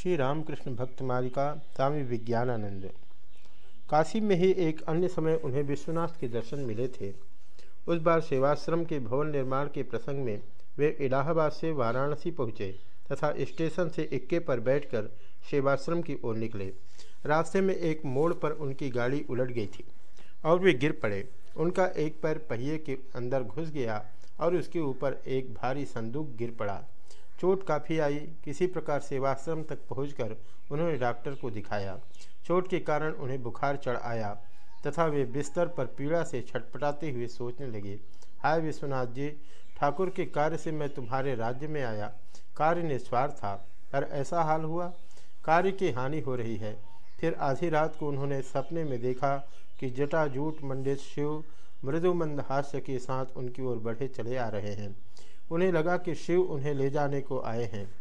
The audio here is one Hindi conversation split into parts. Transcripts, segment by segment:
श्री रामकृष्ण भक्त मालिका स्वामी विज्ञानानंद। काशी में ही एक अन्य समय उन्हें विश्वनाथ के दर्शन मिले थे। उस बार सेवाश्रम के भवन निर्माण के प्रसंग में वे इलाहाबाद से वाराणसी पहुँचे तथा स्टेशन से इक्के पर बैठकर सेवाश्रम की ओर निकले। रास्ते में एक मोड़ पर उनकी गाड़ी उलट गई थी और वे गिर पड़े। उनका एक पैर पहिए के अंदर घुस गया और उसके ऊपर एक भारी संदूक गिर पड़ा। चोट काफ़ी आई, किसी प्रकार सेवाश्रम तक पहुंचकर उन्होंने डॉक्टर को दिखाया। चोट के कारण उन्हें बुखार चढ़ आया तथा वे बिस्तर पर पीड़ा से छटपटाते हुए सोचने लगे, हाय विश्वनाथ जी, ठाकुर के कार्य से मैं तुम्हारे राज्य में आया। कार्य निस्वार्थ था, पर ऐसा हाल हुआ? कार्य की हानि हो रही है। फिर आधी रात को उन्होंने सपने में देखा कि जटाजूट मंडित शिव मृदुमंद हास्य के साथ उनकी ओर बढ़े चले आ रहे हैं। उन्हें लगा कि शिव उन्हें ले जाने को आए हैं।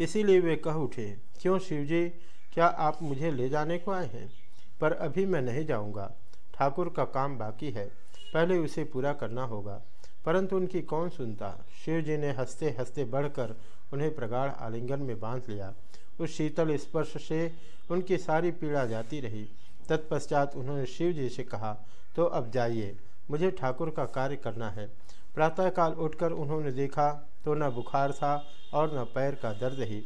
इसीलिए वे कह उठे, क्यों शिव जी क्या आप मुझे ले जाने को आए हैं? पर अभी मैं नहीं जाऊँगा। ठाकुर का काम बाकी है। पहले उसे पूरा करना होगा। परंतु उनकी कौन सुनता? शिव जी ने हँसते हँसते बढ़कर उन्हें प्रगाढ़ आलिंगन में बाँध लिया। उस शीतल स्पर्श से उनकी सारी पीड़ा जाती रही। तत्पश्चात उन्होंने शिव जी से कहा तो अब जाइए। मुझे ठाकुर का कार्य करना है। प्रातःकाल उठकर उन्होंने देखा तो न बुखार था और न पैर का दर्द ही।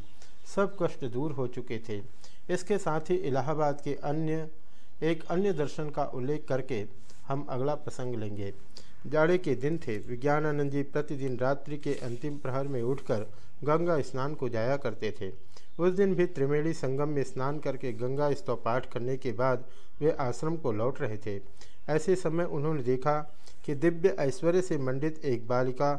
सब कष्ट दूर हो चुके थे। इसके साथ ही इलाहाबाद के अन्य, एक अन्य दर्शन का उल्लेख करके हम अगला प्रसंग लेंगे। जाड़े के दिन थे। विज्ञानानंद जी प्रतिदिन रात्रि के अंतिम प्रहर में उठकर गंगा स्नान को जाया करते थे। उस दिन भी त्रिवेणी संगम में स्नान करके गंगा स्तव पाठ करने के बाद वे आश्रम को लौट रहे थे। ऐसे समय उन्होंने देखा कि दिव्य ऐश्वर्य से मंडित एक बालिका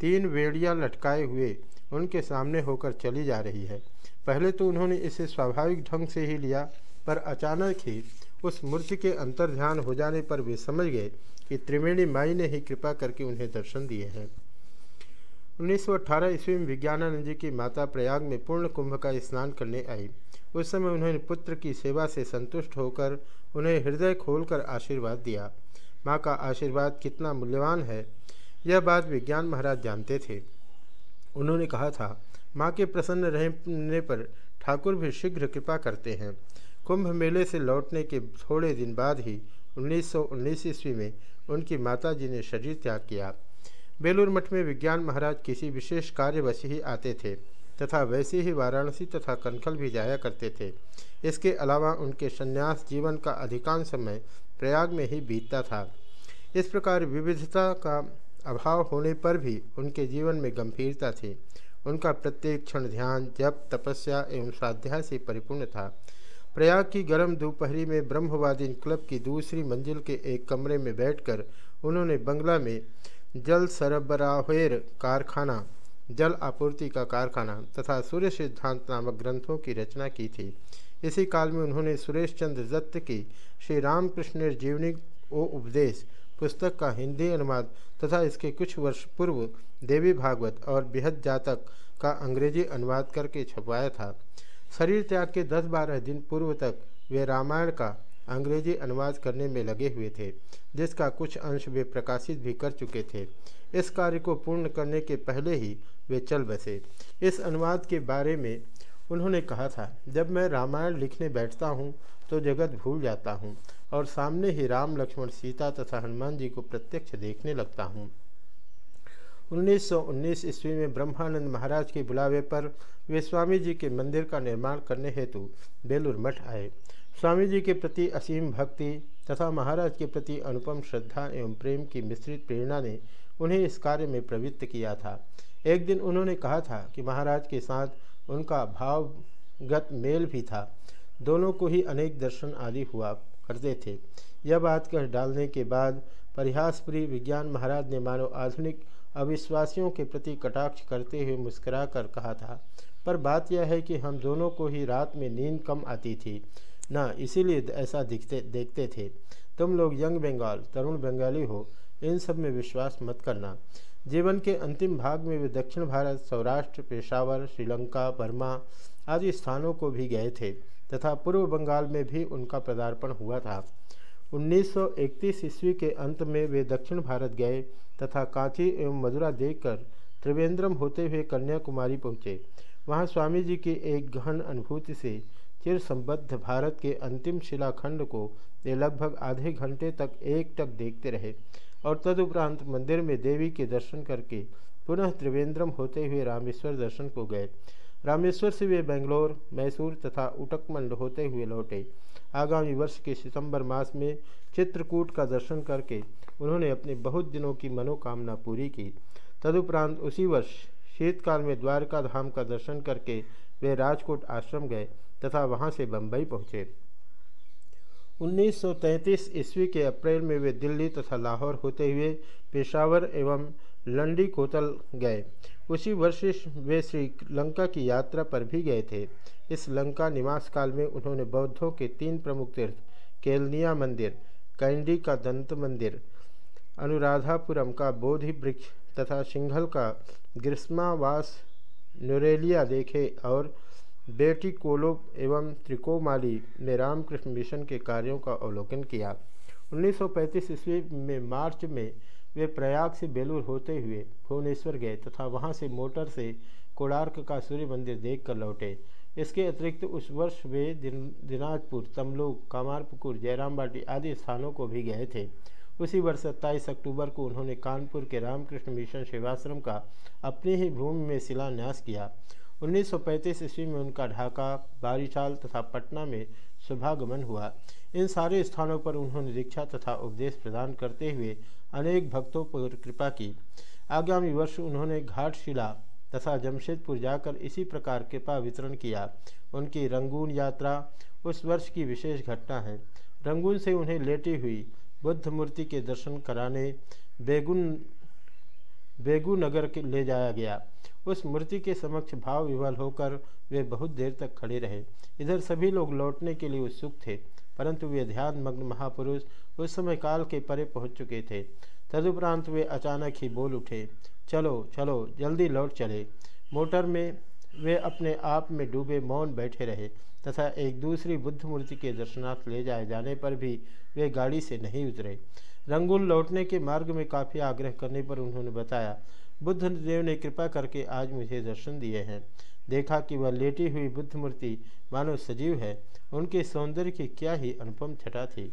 तीन वेड़ियाँ लटकाए हुए उनके सामने होकर चली जा रही है। पहले तो उन्होंने इसे स्वाभाविक ढंग से ही लिया, पर अचानक ही उस मूर्ति के अंतर ध्यान हो जाने पर वे समझ गए कि त्रिवेणी माई ने ही कृपा करके उन्हें दर्शन दिए हैं। 1918 ईस्वी में विज्ञानानंद जी की माता प्रयाग में पूर्ण कुंभ का स्नान करने आई। उस समय उन्होंने पुत्र की सेवा से संतुष्ट होकर उन्हें हृदय खोलकर आशीर्वाद दिया। माँ का आशीर्वाद कितना मूल्यवान है, यह बात विज्ञान महाराज जानते थे। उन्होंने कहा था, माँ के प्रसन्न रहने पर ठाकुर भी शीघ्र कृपा करते हैं। कुंभ मेले से लौटने के थोड़े दिन बाद ही 1919 ईस्वी में उनकी माता जी ने शरीर त्याग किया। बेलूर मठ में विज्ञान महाराज किसी विशेष कार्यवश ही आते थे। तथा वैसे ही वाराणसी तथा कनखल भी जाया करते थे। इसके अलावा उनके संन्यास जीवन का अधिकांश समय प्रयाग में ही बीतता था। इस प्रकार विविधता का अभाव होने पर भी उनके जीवन में गंभीरता थी। उनका प्रत्येक क्षण ध्यान, जप, तपस्या एवं स्वाध्याय से परिपूर्ण था। प्रयाग की गर्म दोपहरी में ब्रह्मवादीन क्लब की दूसरी मंजिल के एक कमरे में बैठकर उन्होंने बंगला में जल सरबराहेर कारखाना जल आपूर्ति का कारखाना तथा सूर्य सिद्धांत नामक ग्रंथों की रचना की थी। इसी काल में उन्होंने सुरेश चंद्र दत्त की श्री रामकृष्ण जीवनी ओ उपदेश, पुस्तक का हिंदी अनुवाद तथा इसके कुछ वर्ष पूर्व देवी भागवत और बेहद जातक का अंग्रेज़ी अनुवाद करके छपवाया था। शरीर त्याग के दस बारह दिन पूर्व तक वे रामायण का अंग्रेज़ी अनुवाद करने में लगे हुए थे, जिसका कुछ अंश वे प्रकाशित भी कर चुके थे। इस कार्य को पूर्ण करने के पहले ही वे चल बसे। इस अनुवाद के बारे में उन्होंने कहा था, जब मैं रामायण लिखने बैठता हूँ तो जगत भूल जाता हूँ और सामने ही राम, लक्ष्मण, सीता तथा हनुमान जी को प्रत्यक्ष देखने लगता हूँ। 1919 ईस्वी में ब्रह्मानंद महाराज के बुलावे पर वे स्वामी जी के मंदिर का निर्माण करने हेतु बेलूर मठ आए। स्वामी जी के प्रति असीम भक्ति तथा महाराज के प्रति अनुपम श्रद्धा एवं प्रेम की मिश्रित प्रेरणा ने उन्हें इस कार्य में प्रवृत्त किया था। एक दिन उन्होंने कहा था कि महाराज के साथ उनका भावगत मेल भी था। दोनों को ही अनेक दर्शन आदि हुआ करते थे। यह बात कह डालने के बाद परिहासप्रिय विज्ञान महाराज ने मानव आधुनिक अविश्वासियों के प्रति कटाक्ष करते हुए मुस्करा कर कहा था, पर बात यह है कि हम दोनों को ही रात में नींद कम आती थी। ना, इसीलिए ऐसा दिखते, देखते थे। तुम लोग यंग बंगाल, तरुण बंगाली हो, इन सब में विश्वास मत करना। जीवन के अंतिम भाग में वे दक्षिण भारत, सौराष्ट्र, पेशावर, श्रीलंका, बर्मा आदि स्थानों को भी गए थे, तथा पूर्व बंगाल में भी उनका पदार्पण हुआ था। 1931 ईस्वी के अंत में वे दक्षिण भारत गए तथा कांची एवं मदुरा देखकर त्रिवेंद्रम होते हुए कन्याकुमारी पहुँचे। वहाँ स्वामी जी की एक गहन अनुभूति से चिर संबद्ध भारत के अंतिम शिलाखंड को वे लगभग आधे घंटे तक एक टक देखते रहे और तदुपरांत मंदिर में देवी के दर्शन करके पुनः त्रिवेंद्रम होते हुए रामेश्वर दर्शन को गए। रामेश्वर से वे बेंगलोर, मैसूर तथा उटकमंड होते हुए लौटे। आगामी वर्ष के सितंबर मास में चित्रकूट का दर्शन करके उन्होंने अपने बहुत दिनों की मनोकामना पूरी की। तदुपरांत उसी वर्ष शीतकाल में द्वारका धाम का दर्शन करके वे राजकोट आश्रम गए तथा वहाँ से बम्बई पहुँचे। 1933 ईस्वी के अप्रैल में वे दिल्ली तथा लाहौर होते हुए पेशावर एवं लंडी कोतल गए। उसी वर्ष वे श्रीलंका की यात्रा पर भी गए थे। इस लंका निवास काल में उन्होंने बौद्धों के तीन प्रमुख तीर्थ, केलनिया मंदिर, कैंडी का दंत मंदिर, अनुराधापुरम का बोधि वृक्ष तथा सिंघल का ग्रीष्मावास नुरेलिया देखे और बेटी कोलो एवं त्रिकोमाली में रामकृष्ण मिशन के कार्यों का अवलोकन किया। 1935 ईस्वी में मार्च में वे प्रयाग से बेलूर होते हुए भुवनेश्वर गए तथा वहाँ से मोटर से कोणार्क का सूर्य मंदिर देखकर लौटे। इसके अतिरिक्त उस वर्ष वे दिन, दिनाजपुर तमलुक कामारपुकुर, जयराम बाटी आदि स्थानों को भी गए थे। उसी वर्ष सत्ताईस अक्टूबर को उन्होंने कानपुर के रामकृष्ण मिशन सेवाश्रम का अपनी ही भूमि में शिलान्यास किया। 1935 ईस्वी में उनका ढाका बारिशाल तथा पटना में शुभागमन हुआ। इन सारे स्थानों पर उन्होंने दीक्षा तथा उपदेश प्रदान करते हुए अनेक भक्तों पर कृपा की। आगामी वर्ष उन्होंने घाटशिला तथा जमशेदपुर जाकर इसी प्रकार कृपा वितरण किया। उनकी रंगून यात्रा उस वर्ष की विशेष घटना है। रंगून से उन्हें लेटी हुई बुद्ध मूर्ति के दर्शन कराने बेगुन, बेगूनगर के ले जाया गया। उस मूर्ति के समक्ष भाव विवल होकर वे बहुत देर तक खड़े रहे। इधर सभी लोग लौटने के लिए उत्सुक थे। परंतु वे ध्यान मग्न महापुरुष उस समय काल के परे पहुँच चुके थे। तदुपरांत वे अचानक ही बोल उठे, चलो चलो, जल्दी लौट चले। मोटर में वे अपने आप में डूबे मौन बैठे रहे तथा एक दूसरी बुद्ध मूर्ति के दर्शनार्थ ले जाए जाने पर भी वे गाड़ी से नहीं उतरे। रंगून लौटने के मार्ग में काफ़ी आग्रह करने पर उन्होंने बताया, बुद्ध देव ने कृपा करके आज मुझे दर्शन दिए हैं। देखा कि वह लेटी हुई बुद्ध मूर्ति मानो सजीव है, उनके सौंदर्य की क्या ही अनुपम छटा थी।